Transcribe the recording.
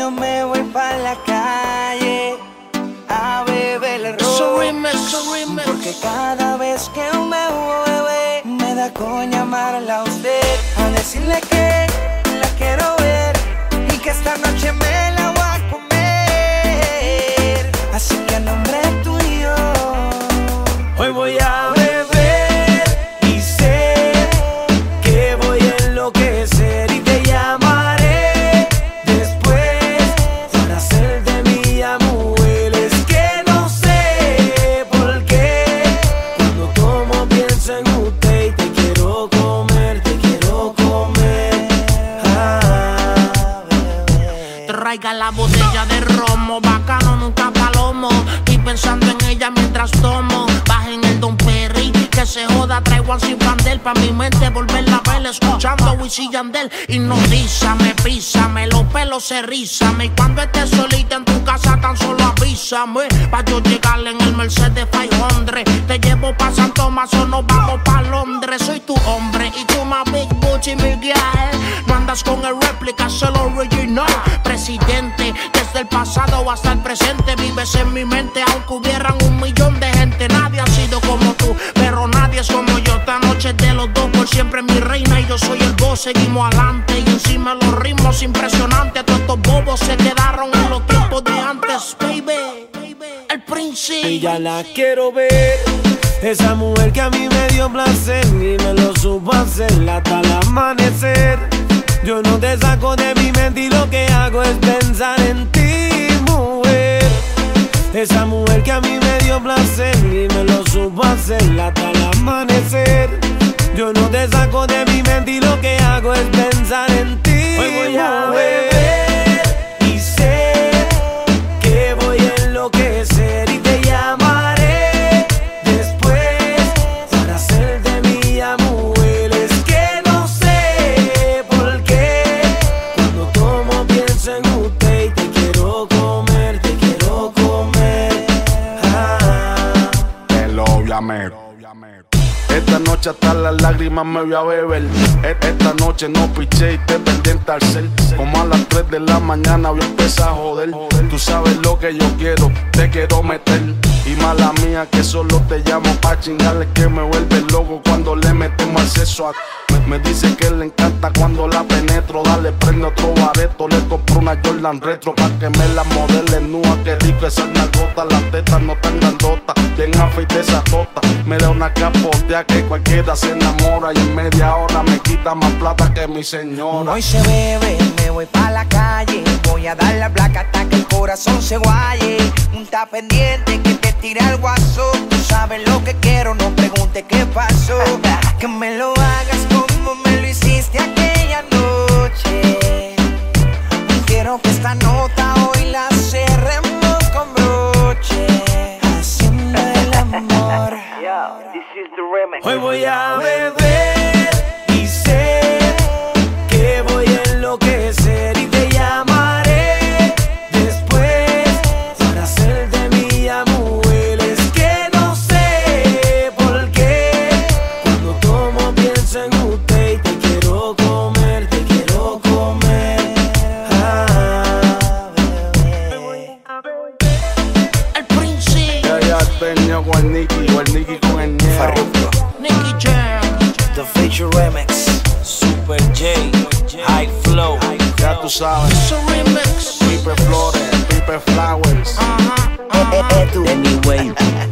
sueño me voy para la calle a beber el ron. Porque cada vez que me bebé me da con llamarla a usted a decirle que la quiero ver y que esta noche me la botella de romo, bacano, nunca palomo. Y pensando en ella mientras tomo. Bajen el Don Perry, que se joda, traigo al sin Candel pa' mi mente volverla a ver. Escuchando Wisin y Yandel. Hipnotízame, písame, los pelos se rízame. Y cuando estés solita en tu casa, tan solo avísame. Pa' yo llegarle en el Mercedes 500. Te llevo pa' San Tomás o nos vamos pa' Londres. Soy tu hombre y tú más Big Booty Miguel. No andas con el réplica, solo original. Presidente, desde el pasado hasta el presente. Vives en mi mente, aunque hubieran un millón de gente. Nadie ha sido como tú, pero nadie es como yo. Esta noche de los dos, por siempre mi reina. Y yo soy el boss, seguimos adelante. Y encima los ritmos impresionantes. Todos estos bobos se quedaron en los tiempos de antes, baby. El príncipe. Y ya la quiero ver. Esa mujer que a mí me dio placer y me lo supo hacer hasta el amanecer. Yo no te saco de mi mente y lo que hago es pensar mí me dio placer y me lo supo hacer hasta el amanecer. Yo no te saco de mi mente y lo que hago es Esta noche hasta las lágrimas me voy a beber. E- Esta noche no piché y te pendiente al cel. Como a las 3 de la mañana voy a empezar a joder. Tú sabes lo que yo quiero, te quiero meter. Y mala mía que solo te llamo pa' chingarle que me vuelve loco cuando le metemos acceso a. Me, dice que le encanta cuando la penetro. Dale, prende otro bareto. Le compro una Jordan retro pa' que me la modele nua. Que rico esa nalgota, las tetas no tan grandotas. Bien afeite esa tota. Me da una capotea que cualquiera se enamora. Y en media hora me quita más plata que mi señora. Hoy se bebe, me voy pa' la calle. Voy a dar la placa hasta que el corazón se guaye. Un ta pendiente que te tira el guaso. Tú sabes lo que quiero, no preguntes qué pasó. Que me lo hagas esta nota hoy la cerremos con broche. Haciendo el amor. Hoy voy a beber norteño con el Nicky o el Nicky con el Neo. Farruko. Nicky Jam. The Feature Remix. Super J. High Flow. Ya tú sabes. It's a remix. Pipe Flores. Pipe Flowers. Uh -huh, uh -huh. Anyway.